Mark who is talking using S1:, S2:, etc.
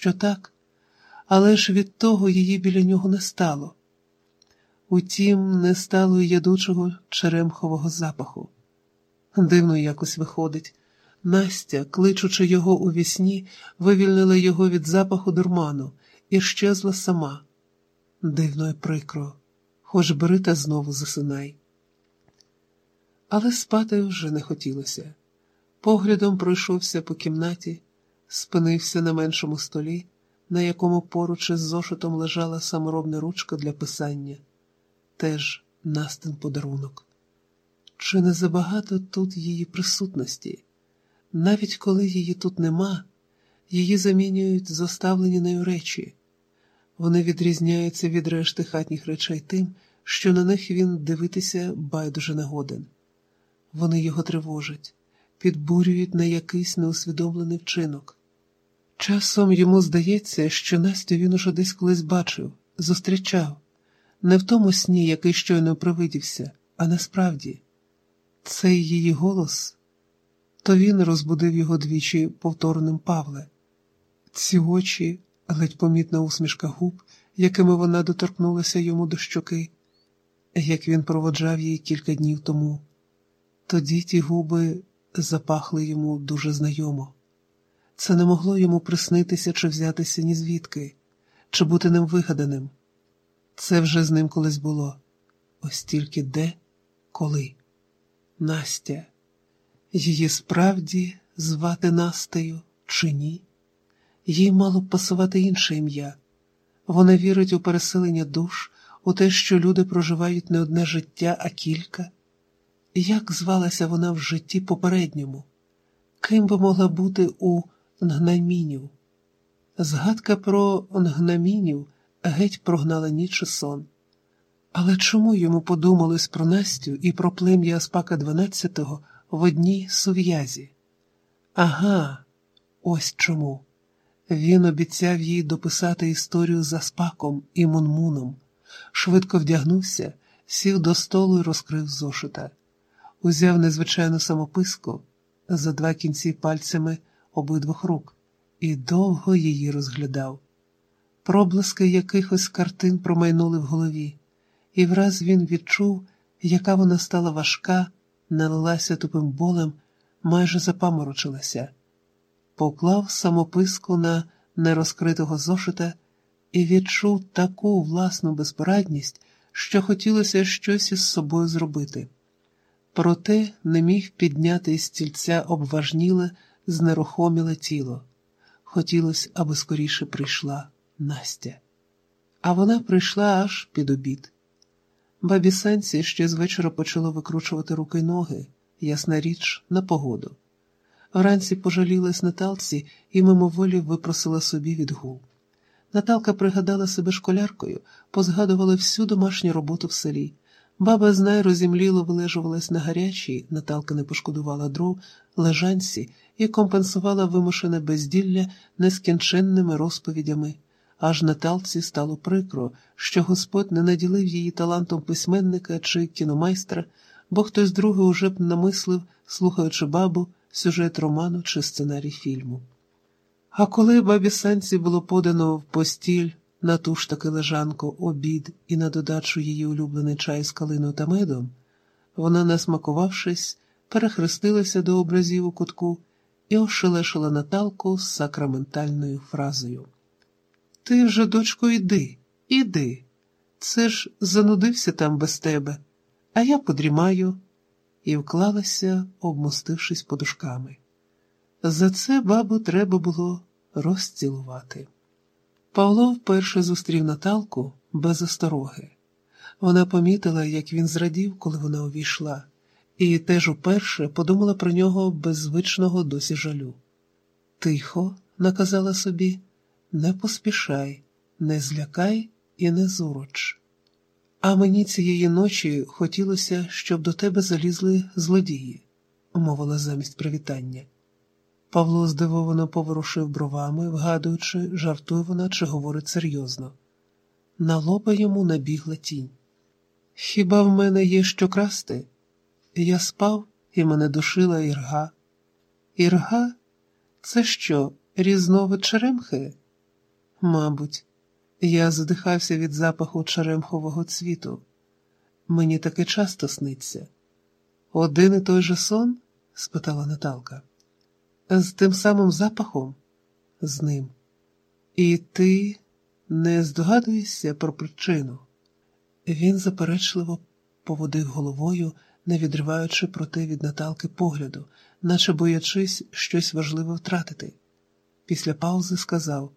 S1: що так, але ж від того її біля нього не стало. Утім, не стало й ядучого черемхового запаху. Дивно якось виходить. Настя, кличучи його у вісні, вивільнила його від запаху дурману і щезла сама. Дивно і прикро, хоч бери та знову засинай. Але спати вже не хотілося. Поглядом пройшовся по кімнаті, спинився на меншому столі, на якому поруч із зошитом лежала саморобна ручка для писання, теж Настин подарунок. Чи не забагато тут її присутності? Навіть коли її тут нема, її замінюють зоставлені нею речі. Вони відрізняються від решти хатніх речей тим, що на них він дивитися байдуже не годен. Вони його тривожать, підбурюють на якийсь неусвідомлений вчинок. Часом йому здається, що Настю він уже десь колись бачив, зустрічав, не в тому сні, який щойно привидівся, а насправді. Цей її голос, то він розбудив його двічі повторним Павле. Ці очі, ледь помітна усмішка губ, якими вона доторкнулася йому до щоки, як він проводжав її кілька днів тому. Тоді ті губи запахли йому дуже знайомо. Це не могло йому приснитися чи взятися ні звідки, чи бути ним вигаданим. Це вже з ним колись було. Ось тільки де, коли. Настя, її справді звати Настею чи ні? Їй мало б пасувати інше ім'я. Вона вірить у переселення душ, у те, що люди проживають не одне життя, а кілька. Як звалася вона в житті попередньому? Ким би могла бути у Нгнамінів? Згадка про Нгнамінів геть прогнала ніч і сон. Але чому йому подумалось про Настю і про плем'я Аспака XII в одній сув'язі? Ага, ось чому. Він обіцяв їй дописати історію з Аспаком і Мунмуном, швидко вдягнувся, сів до столу і розкрив зошита, узяв незвичайну самописку за два кінці пальцями обидвох рук і довго її розглядав. Проблиски якихось картин промайнули в голові і враз він відчув, яка вона стала важка, налилася тупим болем, майже запаморочилася, поклав самописку на нерозкритого зошита і відчув таку власну безпорадність, що хотілося щось із собою зробити. Проте не міг підняти із стільця обважніле, знерухоміле тіло. Хотілося, аби скоріше прийшла Настя. А вона прийшла аж під обід. Бабі Санці ще з вечора почало викручувати руки й ноги, ясна річ, на погоду. Вранці пожалілась Наталці і мимоволі випросила собі відгул. Наталка пригадала себе школяркою, позгадувала всю домашню роботу в селі. Баба знай розімліло вилежувалась на гарячій, Наталка не пошкодувала дров, лежанці і компенсувала вимушене безділля нескінченними розповідями. Аж Наталці стало прикро, що Господь не наділив її талантом письменника чи кіномайстра, бо хтось другий уже б намислив, слухаючи бабу, сюжет роману чи сценарій фільму. А коли бабі Санці було подано в постіль на ту ж таки лежанку обід і на додачу її улюблений чай з калиною та медом, вона, насмакувавшись, перехрестилася до образів у кутку і ошелешила Наталку з сакраментальною фразою. Ти вже, дочко, йди, іди. Це ж занудився там без тебе, а я подрімаю, і вклалася, обмостившись подушками. За це бабу треба було розцілувати. Павло вперше зустрів Наталку без остороги. Вона помітила, як він зрадів, коли вона увійшла, і теж уперше подумала про нього без звичного досі жалю. Тихо, наказала собі. Не поспішай, не злякай і не зуроч. А мені цієї ночі хотілося, щоб до тебе залізли злодії, мовила замість привітання. Павло здивовано поворушив бровами, вгадуючи, жартує вона чи говорить серйозно. На лоба йому набігла тінь. Хіба в мене є що красти? Я спав і мене душила ірга. Ірга? Це що, різновид черемхи? Мабуть, я задихався від запаху черемхового цвіту. Мені таке часто сниться. Один і той же сон? спитала Наталка. З тим самим запахом? З ним. І ти не здогадуєшся про причину? Він заперечливо поводив головою, не відриваючи проте від Наталки погляду, наче боячись щось важливе втратити. Після паузи сказав